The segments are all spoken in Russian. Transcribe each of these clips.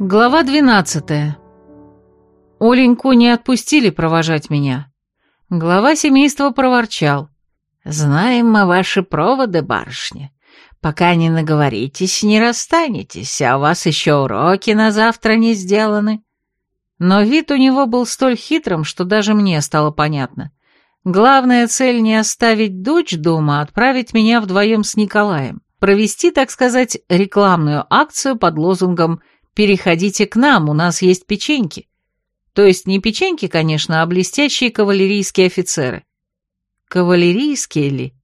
Глава 12. Оленьку не отпустили провожать меня. Глава семейства проворчал. «Знаем мы ваши проводы, барышня. Пока не наговоритесь, не расстанетесь, а у вас еще уроки на завтра не сделаны». Но вид у него был столь хитрым, что даже мне стало понятно. Главная цель не оставить дочь дома, а отправить меня вдвоем с Николаем. Провести, так сказать, рекламную акцию под лозунгом «Переходите к нам, у нас есть печеньки». То есть не печеньки, конечно, а блестящие кавалерийские офицеры. Кавалерийские ли?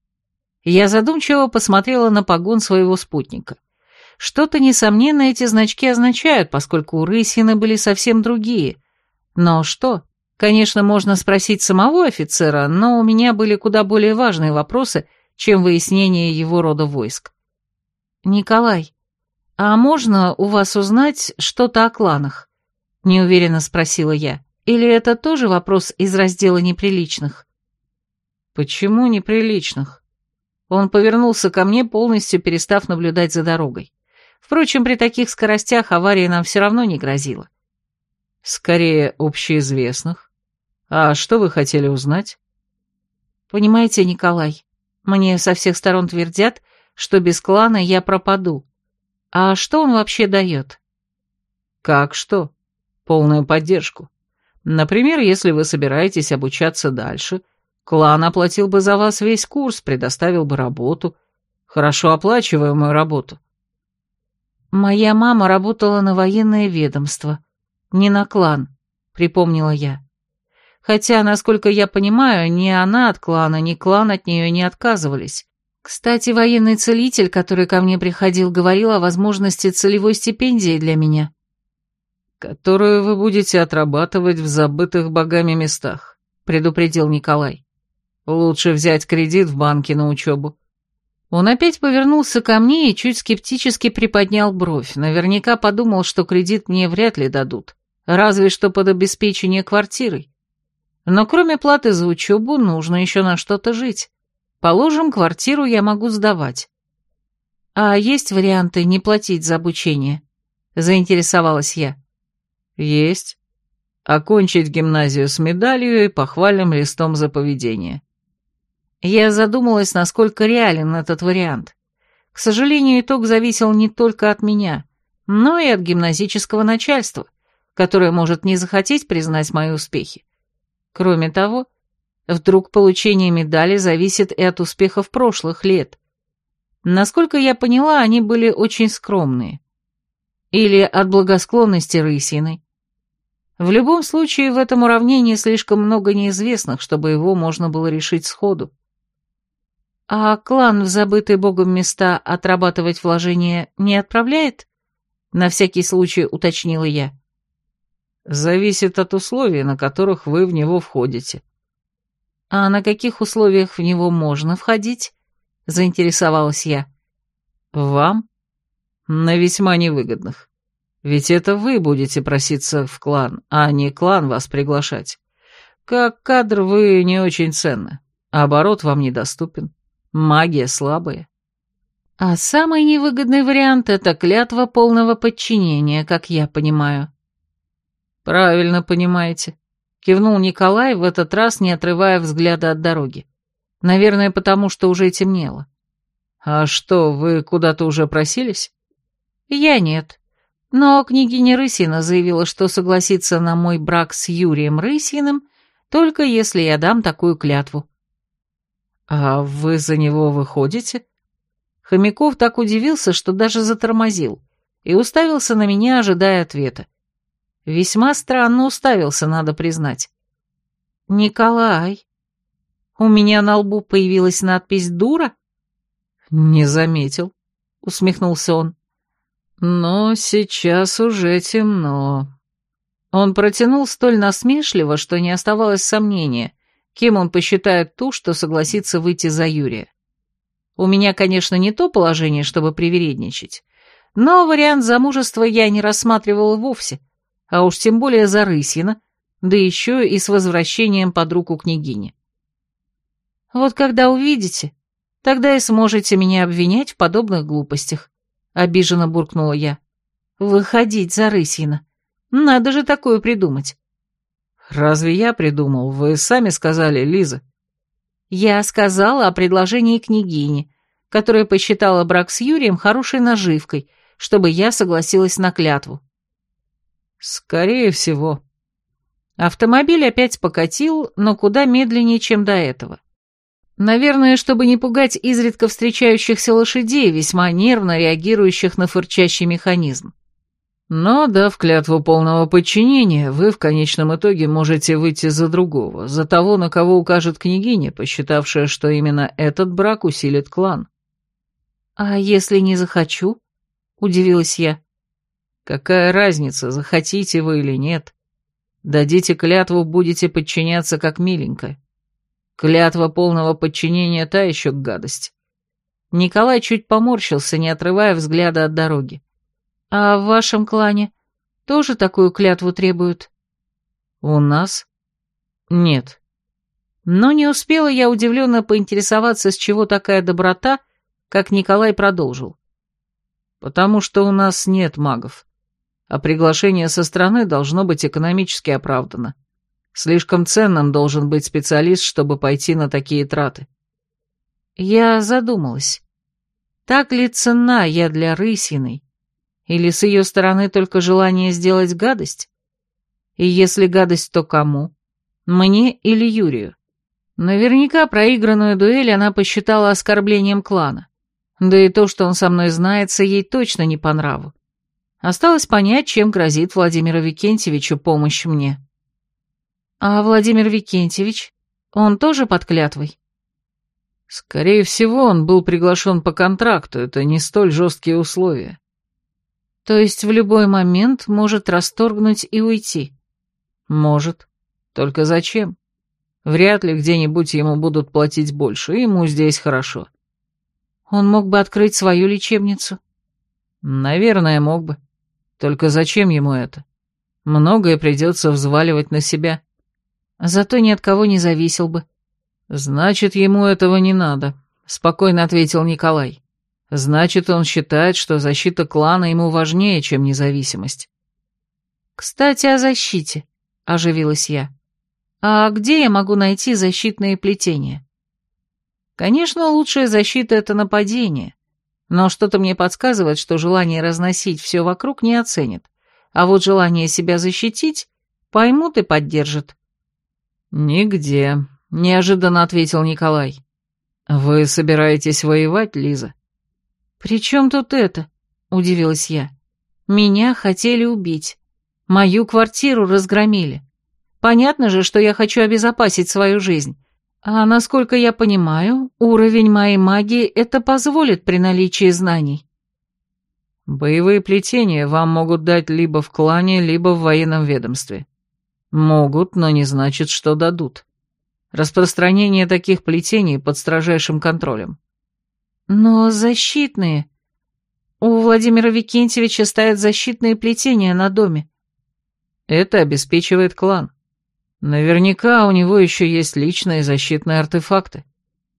Я задумчиво посмотрела на погон своего спутника. Что-то, несомненно, эти значки означают, поскольку у Рысины были совсем другие. Но что? Конечно, можно спросить самого офицера, но у меня были куда более важные вопросы, чем выяснение его рода войск. «Николай, а можно у вас узнать что-то о кланах?» — неуверенно спросила я. «Или это тоже вопрос из раздела неприличных?» «Почему неприличных?» Он повернулся ко мне, полностью перестав наблюдать за дорогой. Впрочем, при таких скоростях авария нам все равно не грозила. Скорее, общеизвестных. А что вы хотели узнать? Понимаете, Николай, мне со всех сторон твердят, что без клана я пропаду. А что он вообще дает? Как что? Полную поддержку. Например, если вы собираетесь обучаться дальше, клан оплатил бы за вас весь курс, предоставил бы работу, хорошо оплачиваемую работу. Моя мама работала на военное ведомство, не на клан, припомнила я. Хотя, насколько я понимаю, ни она от клана, ни клан от нее не отказывались. Кстати, военный целитель, который ко мне приходил, говорил о возможности целевой стипендии для меня. «Которую вы будете отрабатывать в забытых богами местах», — предупредил Николай. «Лучше взять кредит в банке на учебу». Он опять повернулся ко мне и чуть скептически приподнял бровь. Наверняка подумал, что кредит мне вряд ли дадут, разве что под обеспечение квартирой. Но кроме платы за учебу нужно еще на что-то жить. Положим, квартиру я могу сдавать. А есть варианты не платить за обучение? Заинтересовалась я. Есть. Окончить гимназию с медалью и похвальным листом за поведение. Я задумалась, насколько реален этот вариант. К сожалению, итог зависел не только от меня, но и от гимназического начальства, которое может не захотеть признать мои успехи. Кроме того, Вдруг получение медали зависит и от успехов прошлых лет. Насколько я поняла, они были очень скромные. Или от благосклонности Рысиной. В любом случае, в этом уравнении слишком много неизвестных, чтобы его можно было решить сходу. А клан в забытые богом места отрабатывать вложения не отправляет? На всякий случай уточнила я. Зависит от условий, на которых вы в него входите. «А на каких условиях в него можно входить?» — заинтересовалась я. «Вам? На весьма невыгодных. Ведь это вы будете проситься в клан, а не клан вас приглашать. Как кадр вы не очень ценны, оборот вам недоступен, магия слабая». «А самый невыгодный вариант — это клятва полного подчинения, как я понимаю». «Правильно понимаете», Кивнул Николай, в этот раз не отрывая взгляда от дороги. Наверное, потому что уже темнело. «А что, вы куда-то уже просились?» «Я нет. Но княгиня Рысина заявила, что согласится на мой брак с Юрием Рысиным, только если я дам такую клятву». «А вы за него выходите?» Хомяков так удивился, что даже затормозил, и уставился на меня, ожидая ответа. Весьма странно уставился, надо признать. «Николай, у меня на лбу появилась надпись «Дура»?» «Не заметил», — усмехнулся он. «Но сейчас уже темно». Он протянул столь насмешливо, что не оставалось сомнения, кем он посчитает ту, что согласится выйти за Юрия. У меня, конечно, не то положение, чтобы привередничать, но вариант замужества я не рассматривал вовсе — а уж тем более за Рысина, да еще и с возвращением под руку княгини. Вот когда увидите, тогда и сможете меня обвинять в подобных глупостях, обиженно буркнула я. Выходить за Рысина. Надо же такое придумать. Разве я придумал? Вы сами сказали, Лиза. Я сказала о предложении княгини, которая посчитала брак с Юрием хорошей наживкой, чтобы я согласилась на клятву. Скорее всего. Автомобиль опять покатил, но куда медленнее, чем до этого. Наверное, чтобы не пугать изредка встречающихся лошадей, весьма нервно реагирующих на фырчащий механизм. Но, дав клятву полного подчинения, вы в конечном итоге можете выйти за другого, за того, на кого укажет княгиня, посчитавшая, что именно этот брак усилит клан. «А если не захочу?» — удивилась я. «Какая разница, захотите вы или нет? Дадите клятву, будете подчиняться как миленькая. Клятва полного подчинения та еще гадость». Николай чуть поморщился, не отрывая взгляда от дороги. «А в вашем клане тоже такую клятву требуют?» «У нас?» «Нет». Но не успела я удивленно поинтересоваться, с чего такая доброта, как Николай продолжил. «Потому что у нас нет магов, а приглашение со стороны должно быть экономически оправдано. Слишком ценным должен быть специалист, чтобы пойти на такие траты». Я задумалась. Так ли цена я для Рысиной? Или с ее стороны только желание сделать гадость? И если гадость, то кому? Мне или Юрию? Наверняка проигранную дуэль она посчитала оскорблением клана. Да и то, что он со мной знается, ей точно не по нраву. Осталось понять, чем грозит Владимиру Викентьевичу помощь мне. А Владимир Викентьевич? Он тоже под клятвой? Скорее всего, он был приглашен по контракту, это не столь жесткие условия. То есть в любой момент может расторгнуть и уйти? Может. Только зачем? Вряд ли где-нибудь ему будут платить больше, ему здесь хорошо. Он мог бы открыть свою лечебницу? Наверное, мог бы. Только зачем ему это? Многое придется взваливать на себя. Зато ни от кого не зависел бы. Значит, ему этого не надо, спокойно ответил Николай. Значит, он считает, что защита клана ему важнее, чем независимость. «Кстати, о защите», — оживилась я. «А где я могу найти защитные плетения?» «Конечно, лучшая защита — это нападение, но что-то мне подсказывает, что желание разносить все вокруг не оценят, а вот желание себя защитить поймут и поддержат». «Нигде», — неожиданно ответил Николай. «Вы собираетесь воевать, Лиза?» «При чем тут это?» — удивилась я. «Меня хотели убить. Мою квартиру разгромили. Понятно же, что я хочу обезопасить свою жизнь. А насколько я понимаю, уровень моей магии это позволит при наличии знаний». «Боевые плетения вам могут дать либо в клане, либо в военном ведомстве. Могут, но не значит, что дадут. Распространение таких плетений под строжайшим контролем. Но защитные... У Владимира Викентьевича стоят защитные плетения на доме. Это обеспечивает клан. Наверняка у него еще есть личные защитные артефакты.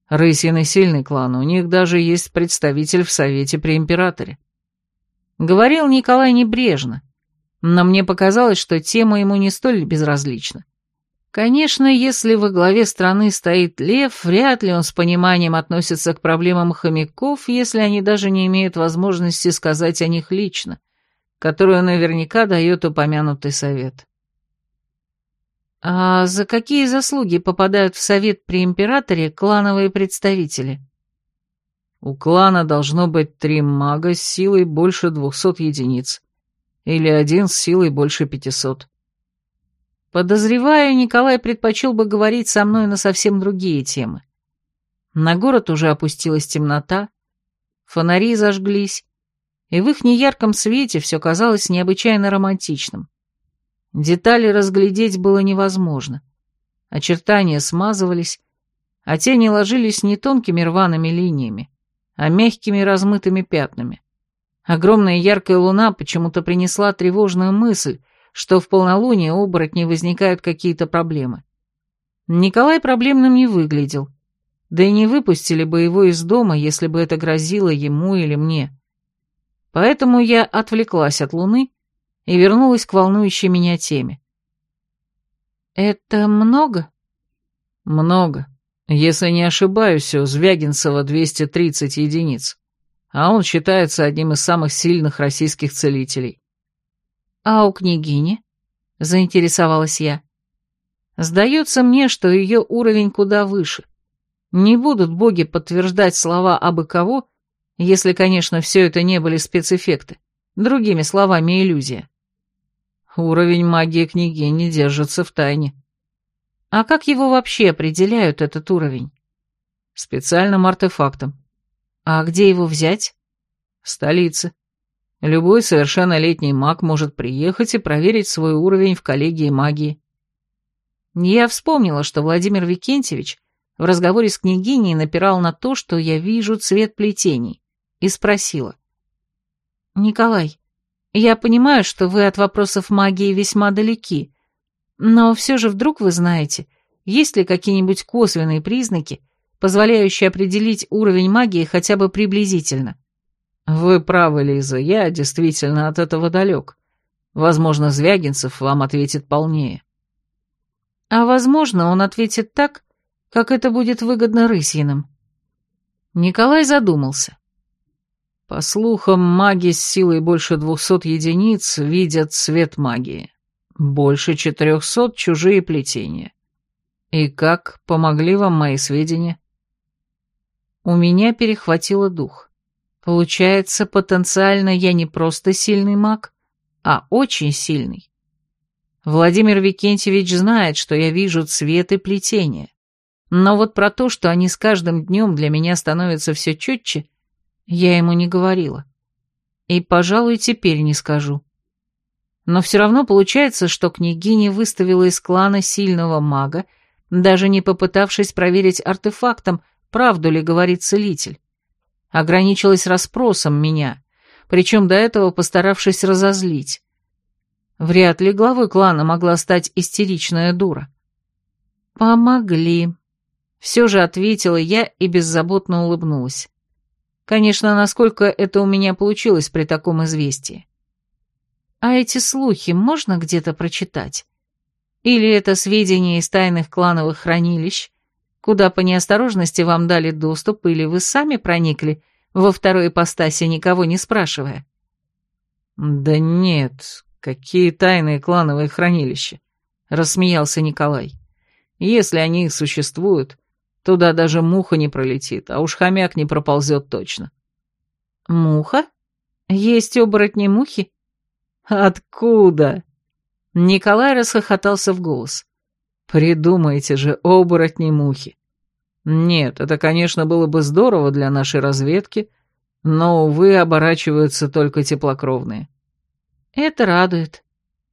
Рысин и сильный клан, у них даже есть представитель в Совете при Императоре. Говорил Николай небрежно, но мне показалось, что тема ему не столь безразлична. Конечно, если во главе страны стоит лев, вряд ли он с пониманием относится к проблемам хомяков, если они даже не имеют возможности сказать о них лично, которую наверняка дает упомянутый совет. А за какие заслуги попадают в совет при императоре клановые представители? У клана должно быть три мага с силой больше двухсот единиц, или один с силой больше пятисот. Подозреваю, Николай предпочел бы говорить со мной на совсем другие темы. На город уже опустилась темнота, фонари зажглись, и в их неярком свете все казалось необычайно романтичным. Детали разглядеть было невозможно. Очертания смазывались, а тени ложились не тонкими рваными линиями, а мягкими размытыми пятнами. Огромная яркая луна почему-то принесла тревожную мысль, что в полнолуние у оборотней возникают какие-то проблемы. Николай проблемным не выглядел, да и не выпустили бы его из дома, если бы это грозило ему или мне. Поэтому я отвлеклась от Луны и вернулась к волнующей меня теме. «Это много?» «Много. Если не ошибаюсь, у Звягинцева 230 единиц, а он считается одним из самых сильных российских целителей». «А у княгини?» — заинтересовалась я. «Сдается мне, что ее уровень куда выше. Не будут боги подтверждать слова абы кого, если, конечно, все это не были спецэффекты. Другими словами, иллюзия. Уровень магии княгини держится в тайне. А как его вообще определяют, этот уровень? Специальным артефактом. А где его взять? В столице. Любой совершеннолетний маг может приехать и проверить свой уровень в коллегии магии. Я вспомнила, что Владимир Викентьевич в разговоре с княгиней напирал на то, что я вижу цвет плетений и спросила. «Николай, я понимаю, что вы от вопросов магии весьма далеки, но все же вдруг вы знаете, есть ли какие-нибудь косвенные признаки, позволяющие определить уровень магии хотя бы приблизительно?» «Вы правы, Лиза, я действительно от этого далек. Возможно, Звягинцев вам ответит полнее». «А возможно, он ответит так, как это будет выгодно Рысьиным». Николай задумался. По слухам, маги с силой больше двухсот единиц видят цвет магии. Больше четырехсот чужие плетения. И как помогли вам мои сведения? У меня перехватило дух. Получается, потенциально я не просто сильный маг, а очень сильный. Владимир Викентьевич знает, что я вижу цвет и плетение. Но вот про то, что они с каждым днем для меня становятся все четче, я ему не говорила. И, пожалуй, теперь не скажу. Но все равно получается, что княгиня выставила из клана сильного мага, даже не попытавшись проверить артефактом, правду ли говорит целитель. Ограничилась расспросом меня, причем до этого постаравшись разозлить. Вряд ли главой клана могла стать истеричная дура. «Помогли», — все же ответила я и беззаботно улыбнулась. Конечно, насколько это у меня получилось при таком известии. А эти слухи можно где-то прочитать? Или это сведения из тайных клановых хранилищ, куда по неосторожности вам дали доступ, или вы сами проникли во второй ипостаси, никого не спрашивая? Да нет, какие тайные клановые хранилища, рассмеялся Николай. Если они существуют, Туда даже муха не пролетит, а уж хомяк не проползет точно. Муха? Есть оборотни мухи? Откуда? Николай расхохотался в голос. Придумайте же оборотни мухи. Нет, это, конечно, было бы здорово для нашей разведки, но, увы, оборачиваются только теплокровные. Это радует.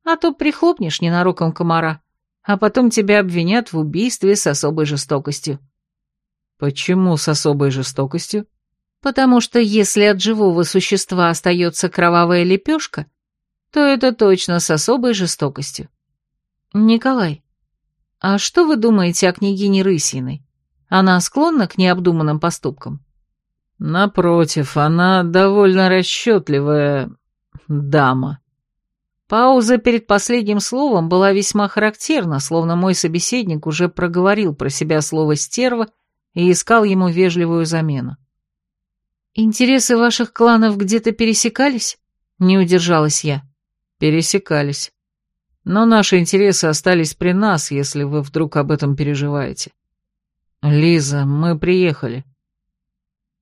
А то прихлопнешь ненароком комара, а потом тебя обвинят в убийстве с особой жестокостью. Почему с особой жестокостью? Потому что если от живого существа остается кровавая лепешка, то это точно с особой жестокостью. Николай, а что вы думаете о княгине Рысиной? Она склонна к необдуманным поступкам? Напротив, она довольно расчетливая дама. Пауза перед последним словом была весьма характерна, словно мой собеседник уже проговорил про себя слово «стерва» и искал ему вежливую замену. «Интересы ваших кланов где-то пересекались?» — не удержалась я. «Пересекались. Но наши интересы остались при нас, если вы вдруг об этом переживаете. Лиза, мы приехали».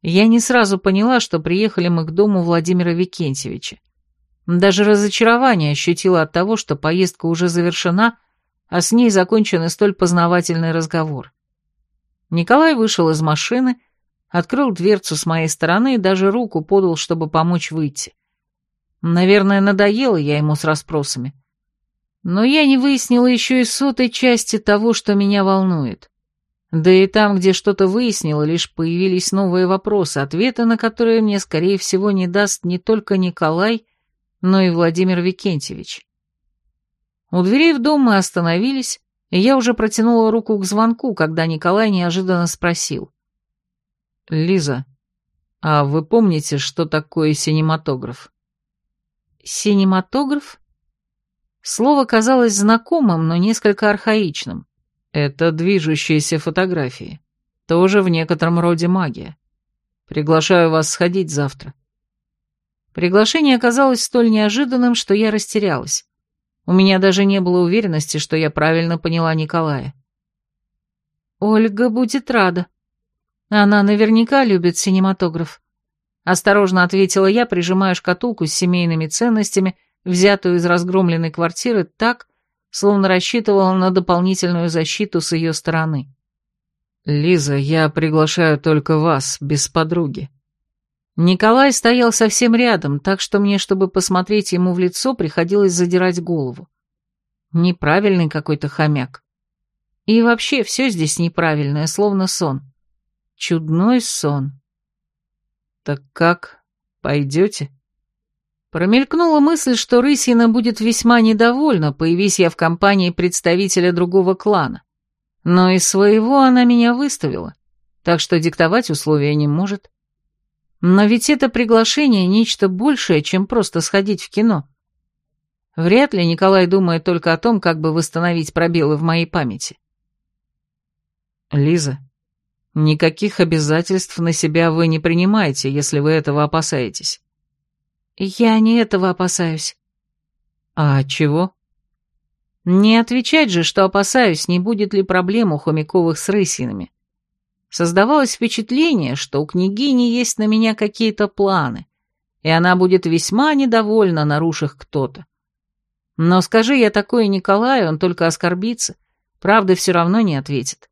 Я не сразу поняла, что приехали мы к дому Владимира Викентьевича. Даже разочарование ощутила от того, что поездка уже завершена, а с ней закончен и столь познавательный разговор. Николай вышел из машины, открыл дверцу с моей стороны и даже руку подал, чтобы помочь выйти. Наверное, надоело я ему с расспросами. Но я не выяснила еще и сотой части того, что меня волнует. Да и там, где что-то выяснила, лишь появились новые вопросы, ответы на которые мне, скорее всего, не даст не только Николай, но и Владимир Викентьевич. У дверей в дом мы остановились, и я уже протянула руку к звонку, когда Николай неожиданно спросил. «Лиза, а вы помните, что такое синематограф?» Синематограф? Слово казалось знакомым, но несколько архаичным. Это движущиеся фотографии. Тоже в некотором роде магия. Приглашаю вас сходить завтра. Приглашение оказалось столь неожиданным, что я растерялась. У меня даже не было уверенности, что я правильно поняла Николая. Ольга будет рада. Она наверняка любит синематограф. Осторожно ответила я, прижимая шкатулку с семейными ценностями, взятую из разгромленной квартиры так, словно рассчитывала на дополнительную защиту с ее стороны. «Лиза, я приглашаю только вас, без подруги». Николай стоял совсем рядом, так что мне, чтобы посмотреть ему в лицо, приходилось задирать голову. Неправильный какой-то хомяк. И вообще все здесь неправильное, словно сон. Чудной сон. «Так как? Пойдете?» Промелькнула мысль, что Рысина будет весьма недовольна, появись я в компании представителя другого клана. Но из своего она меня выставила, так что диктовать условия не может. Но ведь это приглашение нечто большее, чем просто сходить в кино. Вряд ли Николай думает только о том, как бы восстановить пробелы в моей памяти. Лиза, никаких обязательств на себя вы не принимаете, если вы этого опасаетесь. Я не этого опасаюсь. А чего? Не отвечать же, что опасаюсь, не будет ли проблем у Хомяковых с рысинами. Создавалось впечатление, что у княгини есть на меня какие-то планы, и она будет весьма недовольна, нарушив кто-то. Но скажи я такое Николаю, он только оскорбится, правда все равно не ответит.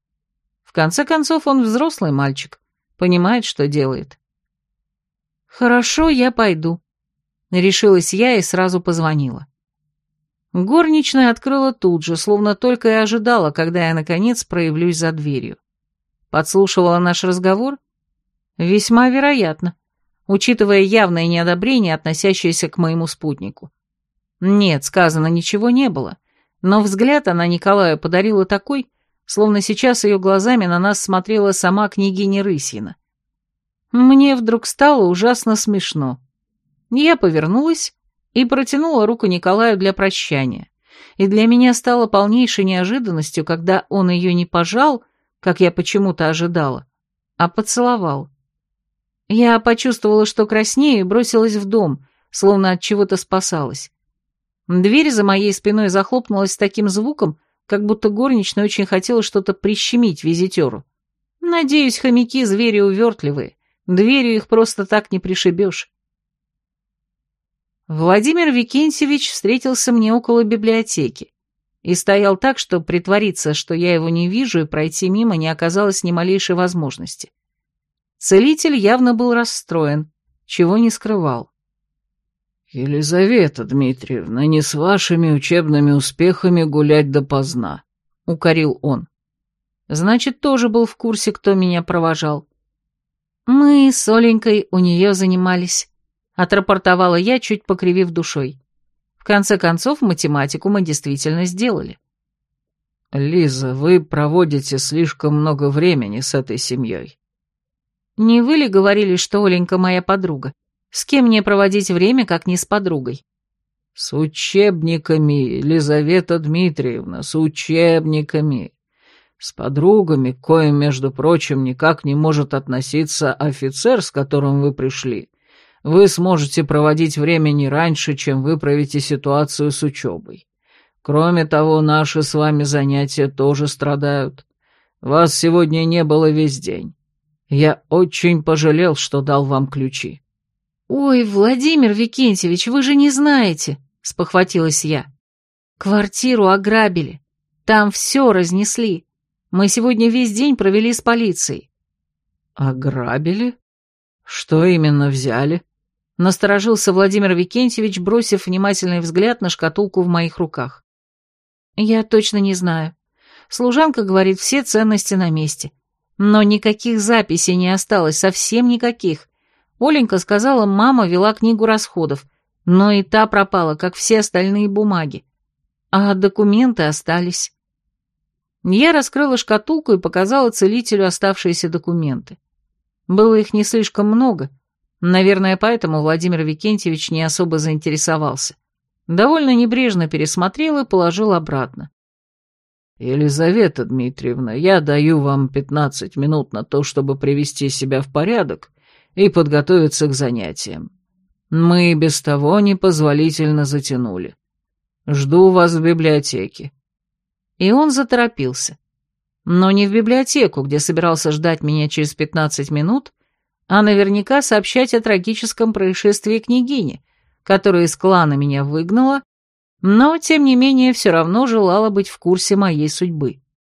В конце концов, он взрослый мальчик, понимает, что делает. «Хорошо, я пойду», — решилась я и сразу позвонила. Горничная открыла тут же, словно только и ожидала, когда я, наконец, проявлюсь за дверью. Подслушивала наш разговор? Весьма вероятно, учитывая явное неодобрение, относящееся к моему спутнику. Нет, сказано ничего не было, но взгляд она Николаю подарила такой, словно сейчас ее глазами на нас смотрела сама княгиня Рысина. Мне вдруг стало ужасно смешно. Я повернулась и протянула руку Николаю для прощания. И для меня стало полнейшей неожиданностью, когда он ее не пожал, как я почему-то ожидала, а поцеловал. Я почувствовала, что краснею, и бросилась в дом, словно от чего-то спасалась. Дверь за моей спиной захлопнулась с таким звуком, как будто горничная очень хотела что-то прищемить визитеру. Надеюсь, хомяки звери увертливые, дверью их просто так не пришибешь. Владимир Викентьевич встретился мне около библиотеки и стоял так, что притвориться, что я его не вижу, и пройти мимо не оказалось ни малейшей возможности. Целитель явно был расстроен, чего не скрывал. «Елизавета Дмитриевна, не с вашими учебными успехами гулять допоздна», — укорил он. «Значит, тоже был в курсе, кто меня провожал. Мы с Оленькой у нее занимались отрапортовала я, чуть покривив душой. В конце концов, математику мы действительно сделали. «Лиза, вы проводите слишком много времени с этой семьей». «Не вы ли говорили, что Оленька моя подруга? С кем мне проводить время, как не с подругой?» «С учебниками, Елизавета Дмитриевна, с учебниками. С подругами, коим, между прочим, никак не может относиться офицер, с которым вы пришли, вы сможете проводить время не раньше, чем выправите ситуацию с учебой. Кроме того, наши с вами занятия тоже страдают. Вас сегодня не было весь день. Я очень пожалел, что дал вам ключи». «Ой, Владимир Викентьевич, вы же не знаете», — спохватилась я. «Квартиру ограбили. Там все разнесли. Мы сегодня весь день провели с полицией». «Ограбили? Что именно взяли?» Насторожился Владимир Викентьевич, бросив внимательный взгляд на шкатулку в моих руках. «Я точно не знаю. Служанка говорит, все ценности на месте. Но никаких записей не осталось, совсем никаких. Оленька сказала, мама вела книгу расходов, но и та пропала, как все остальные бумаги. А документы остались». Я раскрыла шкатулку и показала целителю оставшиеся документы. Было их не слишком много, Наверное, поэтому Владимир Викентьевич не особо заинтересовался. Довольно небрежно пересмотрел и положил обратно. «Елизавета Дмитриевна, я даю вам пятнадцать минут на то, чтобы привести себя в порядок и подготовиться к занятиям. Мы без того непозволительно затянули. Жду вас в библиотеке». И он заторопился. Но не в библиотеку, где собирался ждать меня через пятнадцать минут, а наверняка сообщать о трагическом происшествии княгине, которая из клана меня выгнала но, тем не менее, все равно желала быть в курсе моей судьбы.